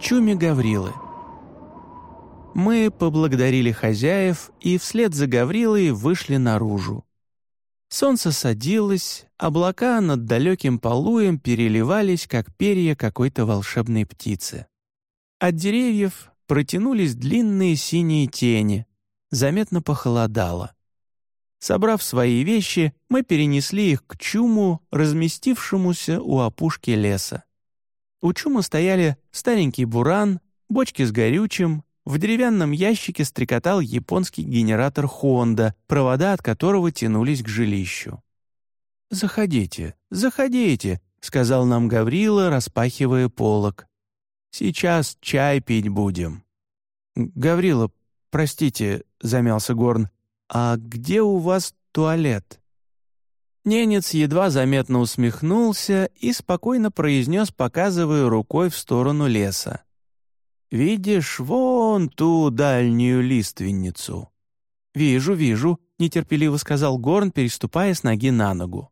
чуме Гаврилы. Мы поблагодарили хозяев и вслед за Гаврилой вышли наружу. Солнце садилось, облака над далеким полуем переливались, как перья какой-то волшебной птицы. От деревьев протянулись длинные синие тени, заметно похолодало. Собрав свои вещи, мы перенесли их к чуму, разместившемуся у опушки леса. У чума стояли старенький буран, бочки с горючим, в деревянном ящике стрекотал японский генератор «Хонда», провода от которого тянулись к жилищу. «Заходите, заходите», — сказал нам Гаврила, распахивая полог. «Сейчас чай пить будем». «Гаврила, простите», — замялся Горн, «а где у вас туалет?» Ненец едва заметно усмехнулся и спокойно произнес, показывая рукой в сторону леса. «Видишь вон ту дальнюю лиственницу?» «Вижу, вижу», — нетерпеливо сказал Горн, переступая с ноги на ногу.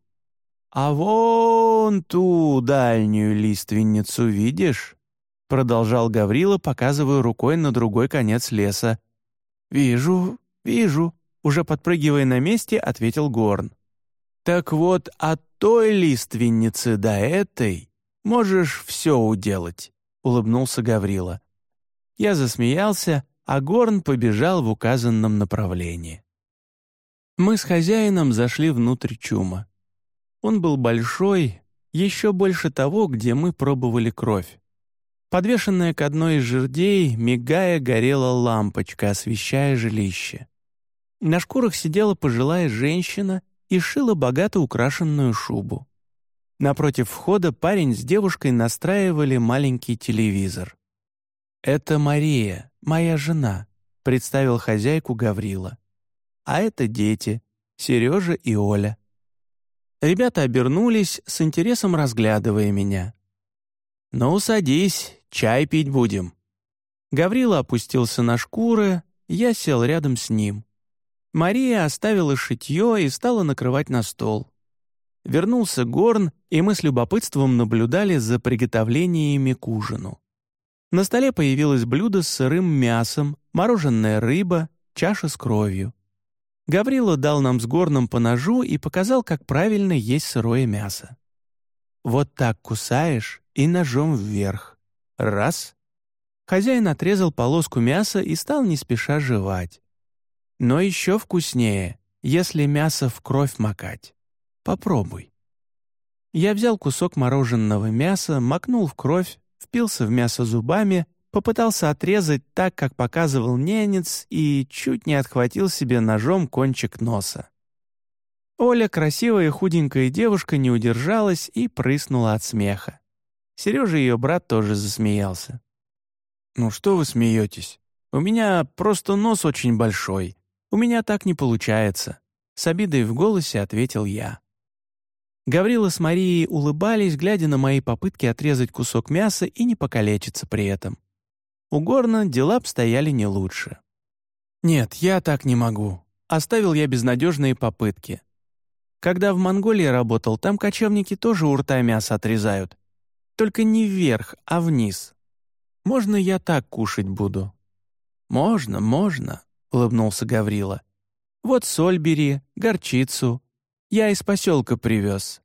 «А вон ту дальнюю лиственницу видишь?» Продолжал Гаврила, показывая рукой на другой конец леса. «Вижу, вижу», — уже подпрыгивая на месте, ответил Горн. «Так вот, от той лиственницы до этой можешь все уделать», — улыбнулся Гаврила. Я засмеялся, а Горн побежал в указанном направлении. Мы с хозяином зашли внутрь чума. Он был большой, еще больше того, где мы пробовали кровь. Подвешенная к одной из жердей, мигая, горела лампочка, освещая жилище. На шкурах сидела пожилая женщина и шила богато украшенную шубу. Напротив входа парень с девушкой настраивали маленький телевизор. «Это Мария, моя жена», — представил хозяйку Гаврила. «А это дети, Сережа и Оля». Ребята обернулись, с интересом разглядывая меня. «Ну, садись, чай пить будем». Гаврила опустился на шкуры, я сел рядом с ним. Мария оставила шитье и стала накрывать на стол. Вернулся Горн, и мы с любопытством наблюдали за приготовлениями к ужину. На столе появилось блюдо с сырым мясом, мороженая рыба, чаша с кровью. Гаврила дал нам с горном по ножу и показал, как правильно есть сырое мясо. Вот так кусаешь и ножом вверх. Раз. Хозяин отрезал полоску мяса и стал не спеша жевать. Но еще вкуснее, если мясо в кровь макать. Попробуй. Я взял кусок мороженого мяса, макнул в кровь, впился в мясо зубами, попытался отрезать так, как показывал ненец, и чуть не отхватил себе ножом кончик носа. Оля, красивая и худенькая девушка, не удержалась и прыснула от смеха. Сережа ее брат тоже засмеялся. «Ну что вы смеетесь? У меня просто нос очень большой. У меня так не получается», — с обидой в голосе ответил я. Гаврила с Марией улыбались, глядя на мои попытки отрезать кусок мяса и не покалечиться при этом. У Горна дела обстояли не лучше. «Нет, я так не могу», — оставил я безнадежные попытки. Когда в Монголии работал, там кочевники тоже у рта мясо отрезают. Только не вверх, а вниз. Можно я так кушать буду?» «Можно, можно», — улыбнулся Гаврила. «Вот соль бери, горчицу, я из поселка привез.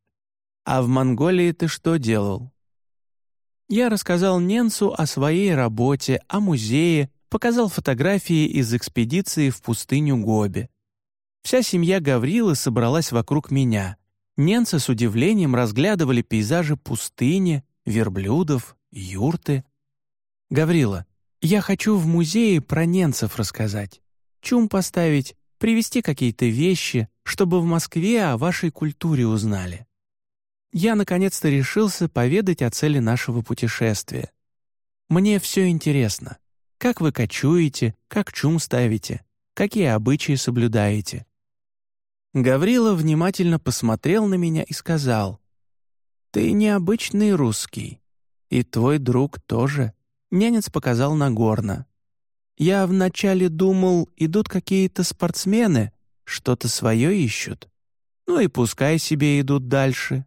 А в Монголии ты что делал?» Я рассказал Ненцу о своей работе, о музее, показал фотографии из экспедиции в пустыню Гоби. Вся семья Гаврилы собралась вокруг меня. Ненцы с удивлением разглядывали пейзажи пустыни, верблюдов, юрты. «Гаврила, я хочу в музее про ненцев рассказать. Чум поставить, привезти какие-то вещи, чтобы в Москве о вашей культуре узнали. Я наконец-то решился поведать о цели нашего путешествия. Мне все интересно. Как вы кочуете, как чум ставите, какие обычаи соблюдаете. Гаврила внимательно посмотрел на меня и сказал, «Ты необычный русский, и твой друг тоже», — нянец показал на горно. «Я вначале думал, идут какие-то спортсмены, что-то свое ищут. Ну и пускай себе идут дальше.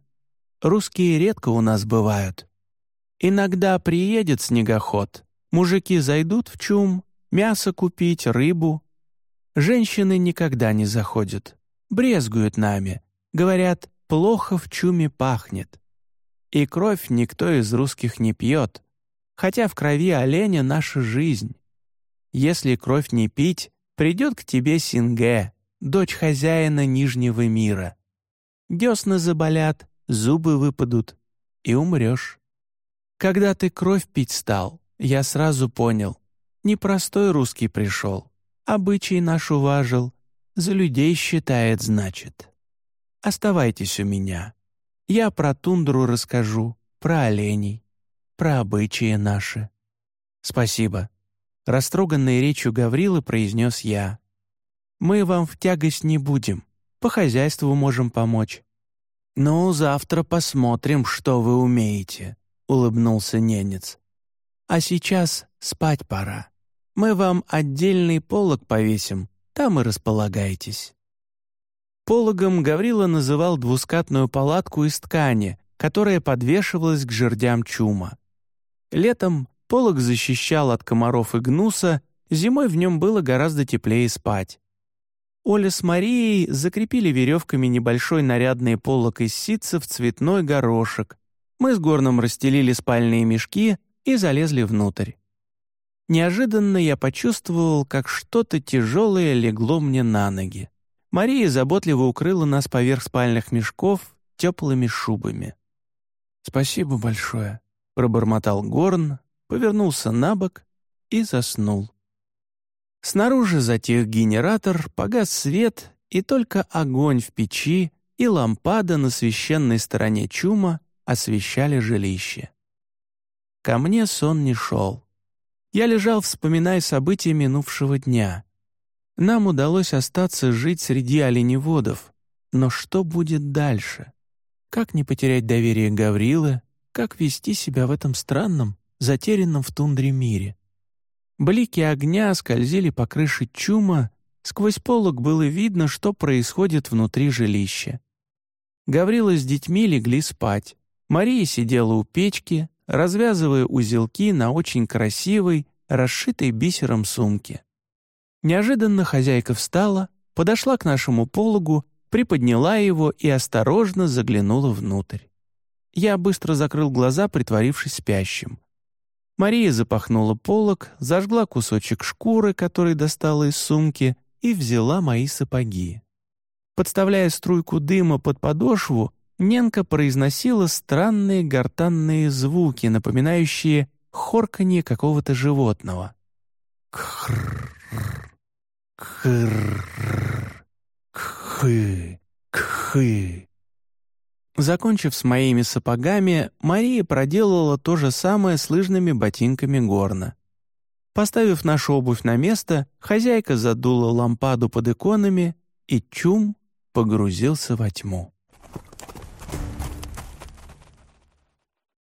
Русские редко у нас бывают. Иногда приедет снегоход, Мужики зайдут в чум, мясо купить, рыбу. Женщины никогда не заходят, брезгуют нами, говорят, плохо в чуме пахнет. И кровь никто из русских не пьет, хотя в крови оленя наша жизнь. Если кровь не пить, придет к тебе Синге, дочь хозяина Нижнего мира. Десны заболят, зубы выпадут, и умрешь. Когда ты кровь пить стал, я сразу понял, непростой русский пришел, обычай наш уважил, за людей считает, значит. Оставайтесь у меня. Я про тундру расскажу, про оленей, про обычаи наши. Спасибо. Растроганной речью Гаврилы произнес я. Мы вам в тягость не будем, по хозяйству можем помочь. «Ну, завтра посмотрим, что вы умеете», — улыбнулся ненец. «А сейчас спать пора. Мы вам отдельный полог повесим, там и располагайтесь». Пологом Гаврила называл двускатную палатку из ткани, которая подвешивалась к жердям чума. Летом полог защищал от комаров и гнуса, зимой в нем было гораздо теплее спать. Оля с Марией закрепили веревками небольшой нарядный полог из ситца в цветной горошек. Мы с Горном расстелили спальные мешки и залезли внутрь. Неожиданно я почувствовал, как что-то тяжелое легло мне на ноги. Мария заботливо укрыла нас поверх спальных мешков теплыми шубами. «Спасибо большое», — пробормотал Горн, повернулся на бок и заснул. Снаружи затих генератор, погас свет, и только огонь в печи и лампада на священной стороне чума освещали жилище. Ко мне сон не шел. Я лежал, вспоминая события минувшего дня. Нам удалось остаться жить среди оленеводов, но что будет дальше? Как не потерять доверие Гаврилы, как вести себя в этом странном, затерянном в тундре мире? Блики огня скользили по крыше чума, сквозь полог было видно, что происходит внутри жилища. Гаврила с детьми легли спать. Мария сидела у печки, развязывая узелки на очень красивой, расшитой бисером сумке. Неожиданно хозяйка встала, подошла к нашему пологу, приподняла его и осторожно заглянула внутрь. Я быстро закрыл глаза, притворившись спящим. Мария запахнула полог, зажгла кусочек шкуры, который достала из сумки, и взяла мои сапоги. Подставляя струйку дыма под подошву, Ненка произносила странные гортанные звуки, напоминающие хорканье какого-то животного. Кхр. Кхр. Кхы. Кхы. Закончив с моими сапогами, Мария проделала то же самое с лыжными ботинками горна. Поставив нашу обувь на место, хозяйка задула лампаду под иконами, и чум погрузился во тьму.